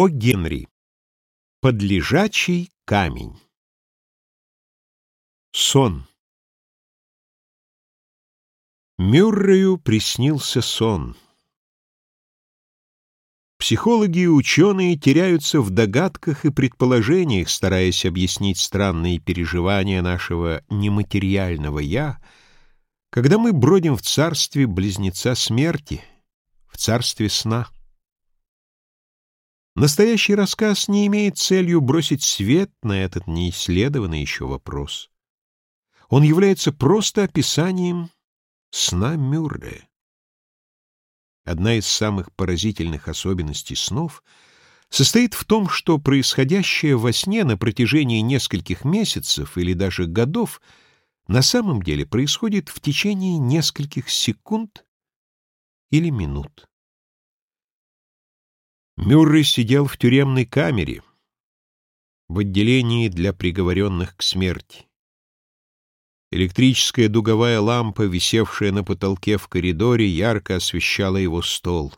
О Генри. Подлежачий камень. Сон. Мюррею приснился сон. Психологи и ученые теряются в догадках и предположениях, стараясь объяснить странные переживания нашего нематериального «я», когда мы бродим в царстве близнеца смерти, в царстве сна. Настоящий рассказ не имеет целью бросить свет на этот неисследованный еще вопрос. Он является просто описанием сна Мюррея. Одна из самых поразительных особенностей снов состоит в том, что происходящее во сне на протяжении нескольких месяцев или даже годов на самом деле происходит в течение нескольких секунд или минут. Мюррей сидел в тюремной камере, в отделении для приговоренных к смерти. Электрическая дуговая лампа, висевшая на потолке в коридоре, ярко освещала его стол.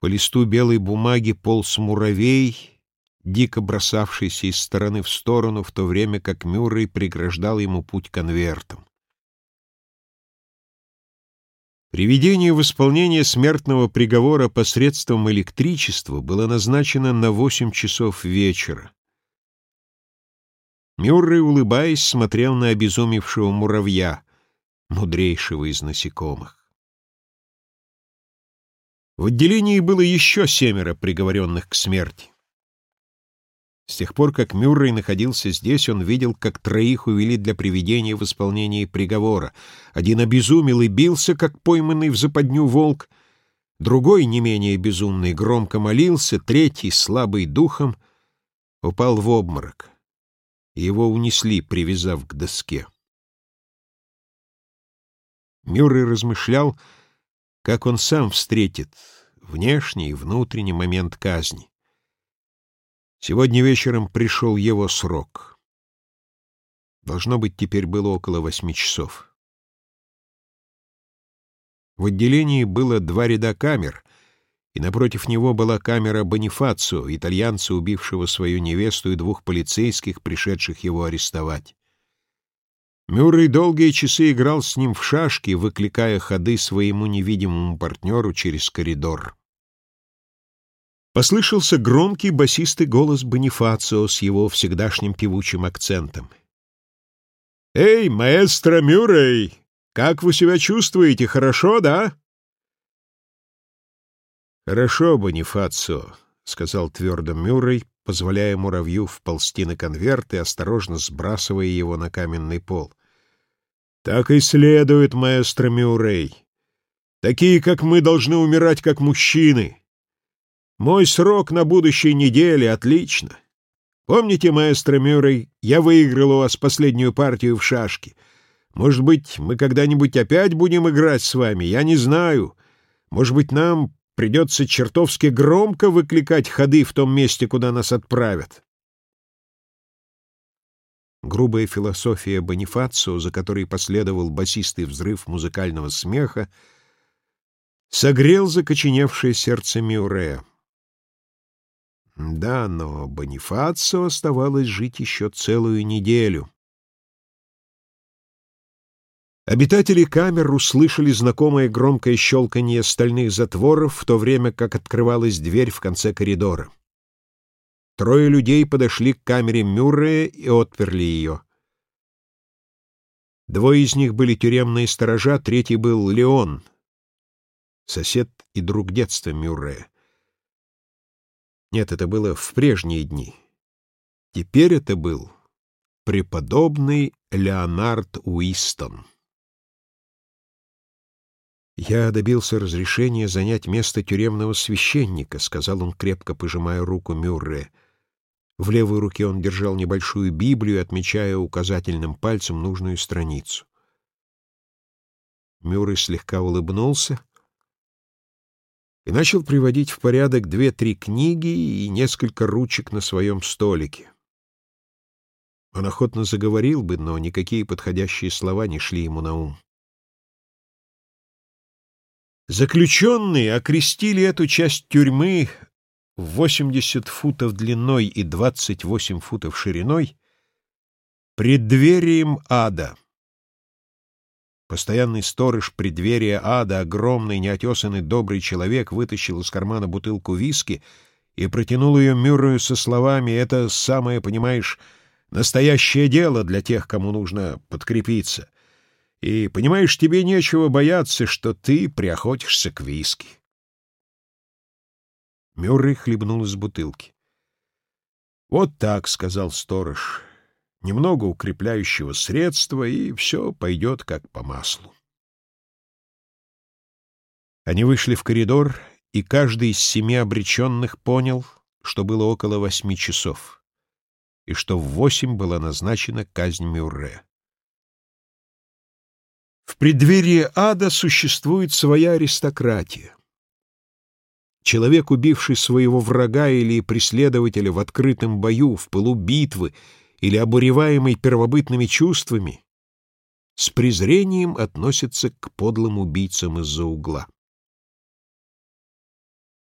По листу белой бумаги полз муравей, дико бросавшийся из стороны в сторону, в то время как Мюррей преграждал ему путь конвертом. Приведение в исполнение смертного приговора посредством электричества было назначено на восемь часов вечера. Мюррей, улыбаясь, смотрел на обезумевшего муравья, мудрейшего из насекомых. В отделении было еще семеро приговоренных к смерти. С тех пор, как Мюррей находился здесь, он видел, как троих увели для приведения в исполнение приговора. Один обезумел и бился, как пойманный в западню волк, другой, не менее безумный, громко молился, третий, слабый духом, упал в обморок. Его унесли, привязав к доске. Мюррей размышлял, как он сам встретит внешний и внутренний момент казни. Сегодня вечером пришел его срок. Должно быть, теперь было около восьми часов. В отделении было два ряда камер, и напротив него была камера Бонифацио, итальянца, убившего свою невесту, и двух полицейских, пришедших его арестовать. Мюррей долгие часы играл с ним в шашки, выкликая ходы своему невидимому партнеру через коридор. Послышался громкий басистый голос Бонифацио с его всегдашним певучим акцентом. «Эй, маэстро Мюррей, как вы себя чувствуете? Хорошо, да?» «Хорошо, Бонифацио», — сказал твердо Мюррей, позволяя муравью вползти на конверт и осторожно сбрасывая его на каменный пол. «Так и следует, маэстро Мюррей. Такие, как мы, должны умирать как мужчины». Мой срок на будущей неделе отлично. Помните, маэстро Мюррей, я выиграл у вас последнюю партию в шашки. Может быть, мы когда-нибудь опять будем играть с вами, я не знаю. Может быть, нам придется чертовски громко выкликать ходы в том месте, куда нас отправят. Грубая философия Бонифацио, за которой последовал басистый взрыв музыкального смеха, согрел закоченевшее сердце Мюррея. Да, но Бонифацио оставалось жить еще целую неделю. Обитатели камер услышали знакомое громкое щелканье стальных затворов, в то время как открывалась дверь в конце коридора. Трое людей подошли к камере Мюррея и отперли ее. Двое из них были тюремные сторожа, третий был Леон, сосед и друг детства Мюррея. Нет, это было в прежние дни. Теперь это был преподобный Леонард Уистон. «Я добился разрешения занять место тюремного священника», — сказал он, крепко пожимая руку Мюрре. В левой руке он держал небольшую Библию, отмечая указательным пальцем нужную страницу. Мюррей слегка улыбнулся и начал приводить в порядок две-три книги и несколько ручек на своем столике. Он охотно заговорил бы, но никакие подходящие слова не шли ему на ум. Заключенные окрестили эту часть тюрьмы в 80 футов длиной и 28 футов шириной, преддверием ада. Постоянный сторож преддверия ада, огромный, неотесанный, добрый человек, вытащил из кармана бутылку виски и протянул ее Мюррею со словами «Это самое, понимаешь, настоящее дело для тех, кому нужно подкрепиться. И, понимаешь, тебе нечего бояться, что ты приохотишься к виски». Мюррей хлебнул из бутылки. «Вот так», — сказал сторож, — «немного укрепляющего средства, и все пойдет как по маслу». Они вышли в коридор, и каждый из семи обреченных понял, что было около восьми часов, и что в восемь была назначена казнь Мюрре. В преддверии ада существует своя аристократия. Человек, убивший своего врага или преследователя в открытом бою, в пылу битвы или обуреваемый первобытными чувствами, с презрением относится к подлым убийцам из-за угла.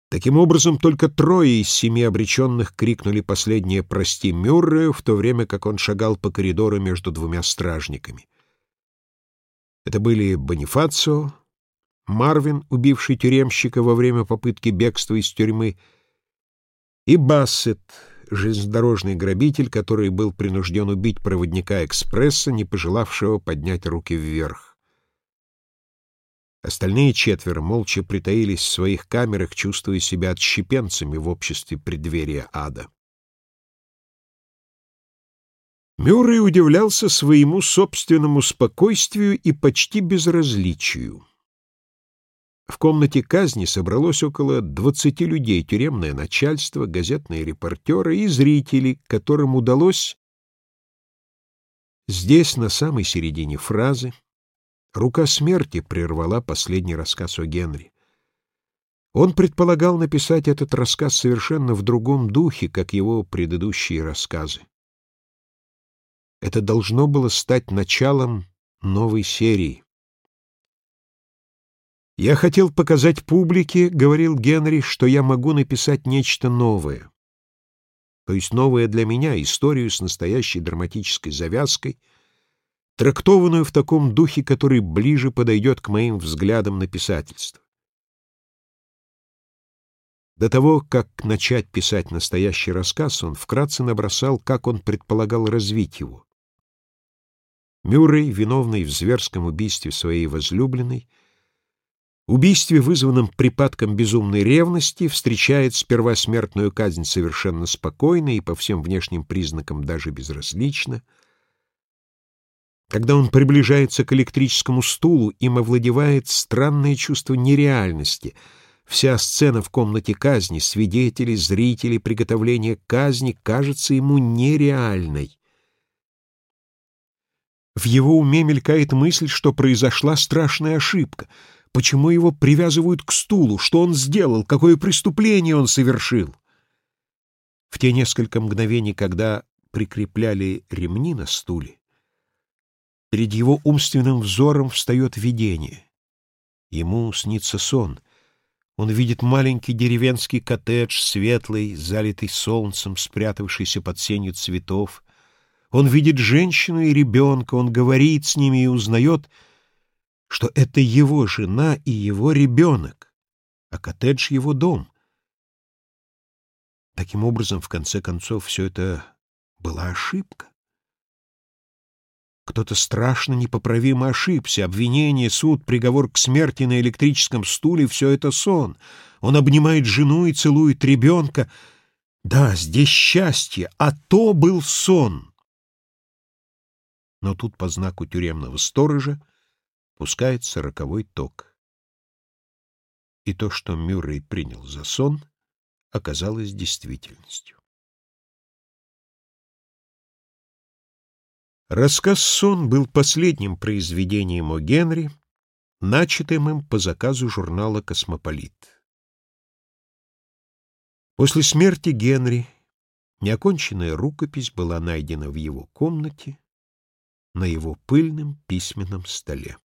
Таким образом, только трое из семи обреченных крикнули последнее «Прости, Мюррею», в то время как он шагал по коридору между двумя стражниками. Это были Бонифацио, Марвин, убивший тюремщика во время попытки бегства из тюрьмы, и Бассет, железнодорожный грабитель, который был принужден убить проводника экспресса, не пожелавшего поднять руки вверх. Остальные четверо молча притаились в своих камерах, чувствуя себя отщепенцами в обществе преддверия ада. Мюррей удивлялся своему собственному спокойствию и почти безразличию. В комнате казни собралось около двадцати людей, тюремное начальство, газетные репортеры и зрители, которым удалось здесь, на самой середине фразы, рука смерти прервала последний рассказ о Генри. Он предполагал написать этот рассказ совершенно в другом духе, как его предыдущие рассказы. Это должно было стать началом новой серии. «Я хотел показать публике, — говорил Генри, — что я могу написать нечто новое. То есть новое для меня, историю с настоящей драматической завязкой, трактованную в таком духе, который ближе подойдет к моим взглядам на писательство. До того, как начать писать настоящий рассказ, он вкратце набросал, как он предполагал развить его. Мюррей, виновный в зверском убийстве своей возлюбленной, — убийстве, вызванном припадком безумной ревности, встречает сперва смертную казнь совершенно спокойно и по всем внешним признакам даже безразлично. Когда он приближается к электрическому стулу, им овладевает странное чувство нереальности. Вся сцена в комнате казни, свидетели, зрители, приготовление казни кажется ему нереальной. В его уме мелькает мысль, что произошла страшная ошибка — Почему его привязывают к стулу? Что он сделал? Какое преступление он совершил? В те несколько мгновений, когда прикрепляли ремни на стуле, перед его умственным взором встает видение. Ему снится сон. Он видит маленький деревенский коттедж, светлый, залитый солнцем, спрятавшийся под сенью цветов. Он видит женщину и ребенка, он говорит с ними и узнает — что это его жена и его ребенок, а коттедж — его дом. Таким образом, в конце концов, все это была ошибка. Кто-то страшно непоправимо ошибся. Обвинение, суд, приговор к смерти на электрическом стуле — все это сон. Он обнимает жену и целует ребенка. Да, здесь счастье, а то был сон. Но тут по знаку тюремного сторожа пускается роковой ток. И то, что Мюррей принял за сон, оказалось действительностью. Рассказ «Сон» был последним произведением о Генри, начатым им по заказу журнала «Космополит». После смерти Генри неоконченная рукопись была найдена в его комнате на его пыльном письменном столе.